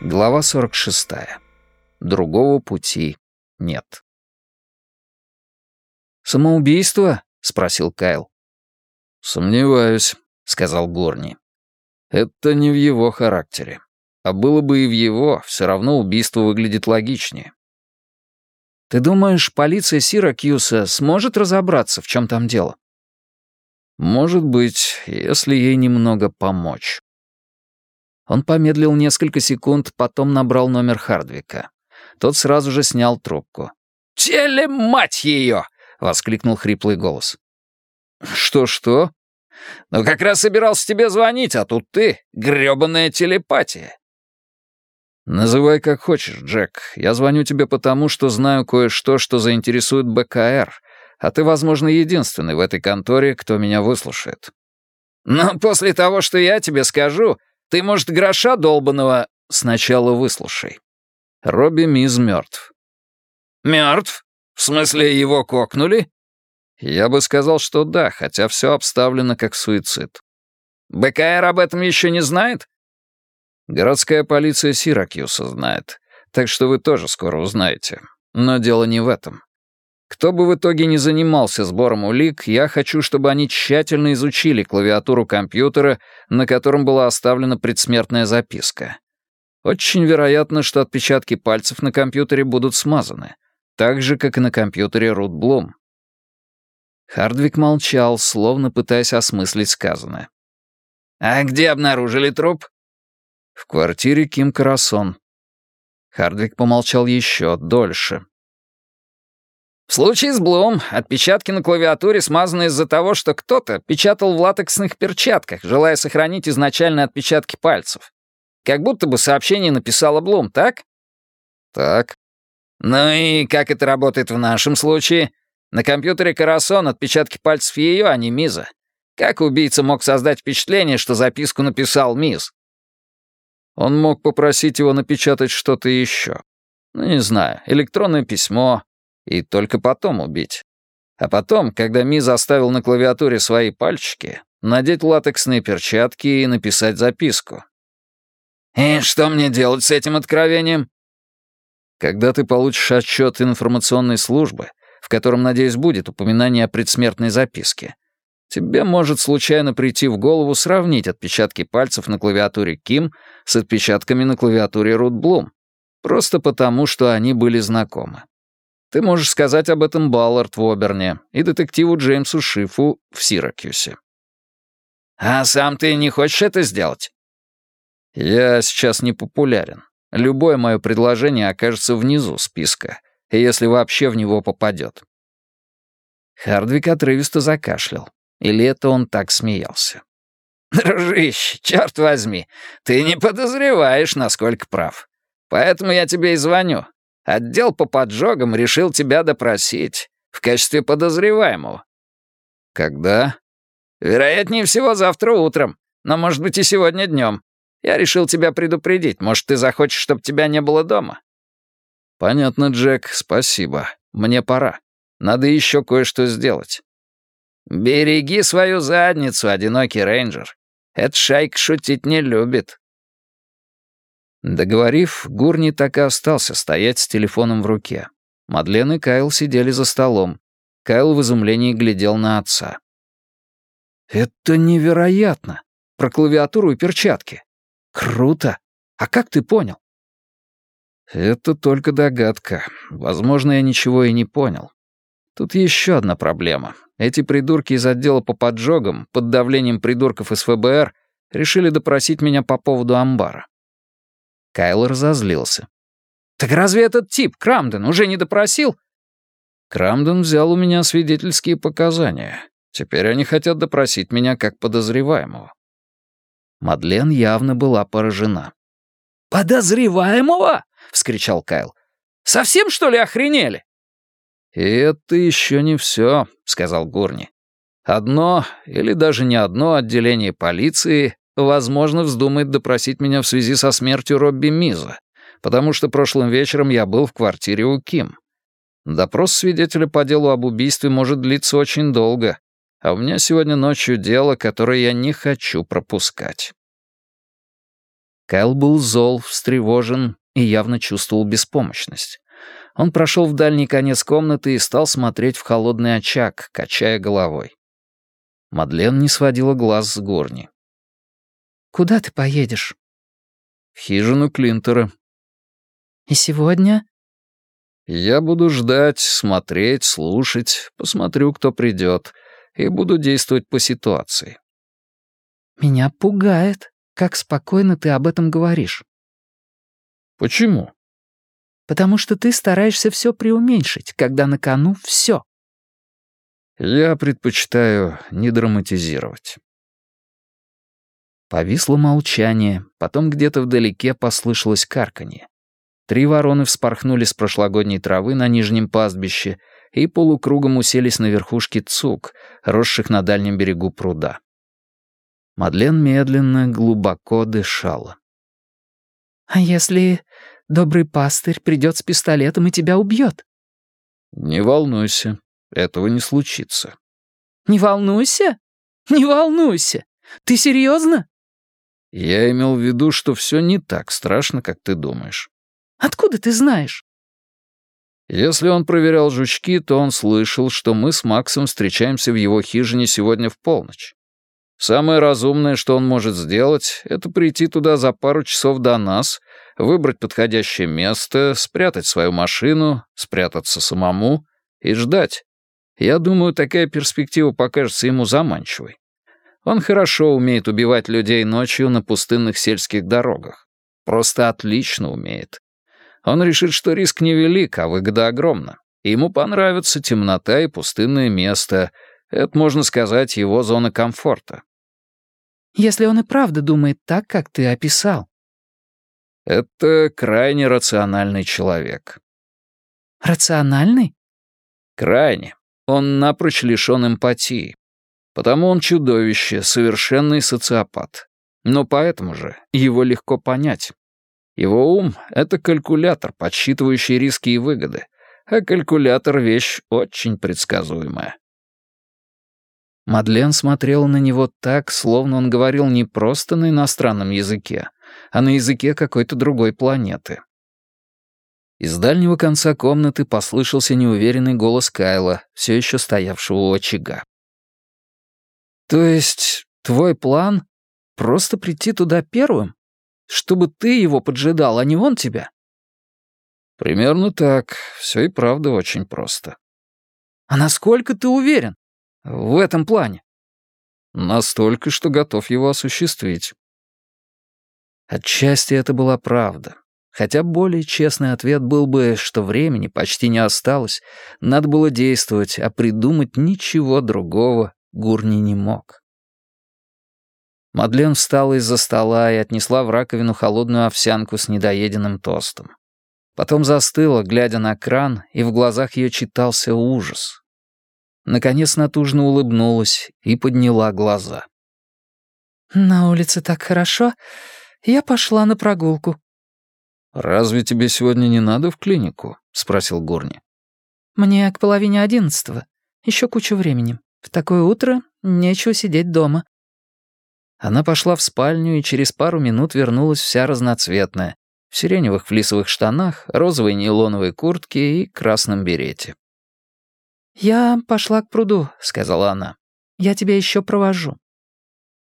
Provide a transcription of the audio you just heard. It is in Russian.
Глава 46. Другого пути нет. «Самоубийство?» — спросил Кайл. «Сомневаюсь», — сказал Горни. «Это не в его характере. А было бы и в его, все равно убийство выглядит логичнее». «Ты думаешь, полиция Сиракьюса сможет разобраться, в чем там дело?» «Может быть, если ей немного помочь». Он помедлил несколько секунд, потом набрал номер Хардвика. Тот сразу же снял трубку. «Теле, мать ее!» — воскликнул хриплый голос. «Что-что?» «Ну, как раз собирался тебе звонить, а тут ты — грёбаная телепатия». «Называй как хочешь, Джек. Я звоню тебе потому, что знаю кое-что, что заинтересует БКР, а ты, возможно, единственный в этой конторе, кто меня выслушает». «Но после того, что я тебе скажу, ты, может, гроша долбаного сначала выслушай. Робби Миз мертв. Мертв? В смысле, его кокнули? Я бы сказал, что да, хотя все обставлено как суицид. БКР об этом еще не знает? Городская полиция Сиракьюса знает, так что вы тоже скоро узнаете. Но дело не в этом. Кто бы в итоге не занимался сбором улик, я хочу, чтобы они тщательно изучили клавиатуру компьютера, на котором была оставлена предсмертная записка. Очень вероятно, что отпечатки пальцев на компьютере будут смазаны, так же, как и на компьютере Рут Блум. Хардвик молчал, словно пытаясь осмыслить сказанное. «А где обнаружили труп?» «В квартире Ким Карасон». Хардвик помолчал еще дольше, в случае с Блум отпечатки на клавиатуре смазаны из-за того, что кто-то печатал в латексных перчатках, желая сохранить изначальные отпечатки пальцев. Как будто бы сообщение написала Блум, так? Так. Ну и как это работает в нашем случае? На компьютере Карасон отпечатки пальцев ее, а не Миза. Как убийца мог создать впечатление, что записку написал Миз? Он мог попросить его напечатать что-то еще. Ну, не знаю, электронное письмо, и только потом убить. А потом, когда Ми заставил на клавиатуре свои пальчики, надеть латексные перчатки и написать записку. «И что мне делать с этим откровением?» Когда ты получишь отчет информационной службы, в котором, надеюсь, будет упоминание о предсмертной записке, тебе может случайно прийти в голову сравнить отпечатки пальцев на клавиатуре Ким с отпечатками на клавиатуре Рут Блум, просто потому, что они были знакомы. Ты можешь сказать об этом Баллард в Оберне и детективу Джеймсу Шифу в Сиракьюсе. А сам ты не хочешь это сделать? Я сейчас не популярен. Любое мое предложение окажется внизу списка, если вообще в него попадет. Хардвик отрывисто закашлял. Или это он так смеялся? «Дружище, черт возьми, ты не подозреваешь, насколько прав. Поэтому я тебе и звоню. Отдел по поджогам решил тебя допросить в качестве подозреваемого». «Когда?» «Вероятнее всего, завтра утром, но, может быть, и сегодня днем. Я решил тебя предупредить. Может, ты захочешь, чтобы тебя не было дома?» «Понятно, Джек, спасибо. Мне пора. Надо еще кое-что сделать». «Береги свою задницу, одинокий рейнджер. Эта шайка шутить не любит». Договорив, Гурни так и остался стоять с телефоном в руке. Мадлен и Кайл сидели за столом. Кайл в изумлении глядел на отца. «Это невероятно! Про клавиатуру и перчатки. Круто! А как ты понял?» «Это только догадка. Возможно, я ничего и не понял. Тут еще одна проблема. Эти придурки из отдела по поджогам, под давлением придурков из ФБР, решили допросить меня по поводу амбара. Кайл разозлился. «Так разве этот тип, Крамден, уже не допросил?» «Крамден взял у меня свидетельские показания. Теперь они хотят допросить меня как подозреваемого». Мадлен явно была поражена. «Подозреваемого?» — вскричал Кайл. «Совсем, что ли, охренели?» «И это еще не все», — сказал Гурни. «Одно, или даже не одно отделение полиции возможно, вздумает допросить меня в связи со смертью Робби Миза, потому что прошлым вечером я был в квартире у Ким. Допрос свидетеля по делу об убийстве может длиться очень долго, а у меня сегодня ночью дело, которое я не хочу пропускать». Кайл был зол, встревожен и явно чувствовал беспомощность. Он прошел в дальний конец комнаты и стал смотреть в холодный очаг, качая головой. Мадлен не сводила глаз с горни. «Куда ты поедешь?» «В хижину Клинтера». «И сегодня?» «Я буду ждать, смотреть, слушать, посмотрю, кто придет, и буду действовать по ситуации». «Меня пугает», как спокойно ты об этом говоришь». «Почему?» «Потому что ты стараешься все преуменьшить, когда на кону все». «Я предпочитаю не драматизировать». Повисло молчание, потом где-то вдалеке послышалось карканье. Три вороны вспорхнули с прошлогодней травы на нижнем пастбище и полукругом уселись на верхушке цук, росших на дальнем берегу пруда. Мадлен медленно, глубоко дышала. «А если добрый пастырь придет с пистолетом и тебя убьет?» «Не волнуйся, этого не случится». «Не волнуйся? Не волнуйся! Ты серьезно?» «Я имел в виду, что все не так страшно, как ты думаешь». «Откуда ты знаешь?» Если он проверял жучки, то он слышал, что мы с Максом встречаемся в его хижине сегодня в полночь. Самое разумное, что он может сделать, это прийти туда за пару часов до нас, выбрать подходящее место, спрятать свою машину, спрятаться самому и ждать. Я думаю, такая перспектива покажется ему заманчивой. Он хорошо умеет убивать людей ночью на пустынных сельских дорогах. Просто отлично умеет. Он решит, что риск невелик, а выгода огромна. Ему понравится темнота и пустынное место. Это, можно сказать, его зона комфорта. Если он и правда думает так, как ты описал. Это крайне рациональный человек. Рациональный? Крайне. Он напрочь лишён эмпатии. Потому он чудовище, совершенный социопат. Но поэтому же его легко понять. Его ум — это калькулятор, подсчитывающий риски и выгоды, а калькулятор — вещь очень предсказуемая. Мадлен смотрела на него так, словно он говорил не просто на иностранном языке, а на языке какой-то другой планеты. Из дальнего конца комнаты послышался неуверенный голос Кайла, все еще стоявшего у очага. «То есть твой план — просто прийти туда первым? Чтобы ты его поджидал, а не он тебя?» «Примерно так. Все и правда очень просто». «А насколько ты уверен?» В этом плане. Настолько, что готов его осуществить. Отчасти это была правда. Хотя более честный ответ был бы, что времени почти не осталось, надо было действовать, а придумать ничего другого Гурни не мог. Мадлен встала из-за стола и отнесла в раковину холодную овсянку с недоеденным тостом. Потом застыла, глядя на кран, и в глазах ее читался ужас. Наконец натужно улыбнулась и подняла глаза. «На улице так хорошо. Я пошла на прогулку». «Разве тебе сегодня не надо в клинику?» — спросил Горни. «Мне к половине одиннадцатого. Еще кучу времени. В такое утро нечего сидеть дома». Она пошла в спальню и через пару минут вернулась вся разноцветная, в сиреневых флисовых штанах, розовой нейлоновой куртке и красном берете. «Я пошла к пруду», — сказала она. «Я тебя еще провожу».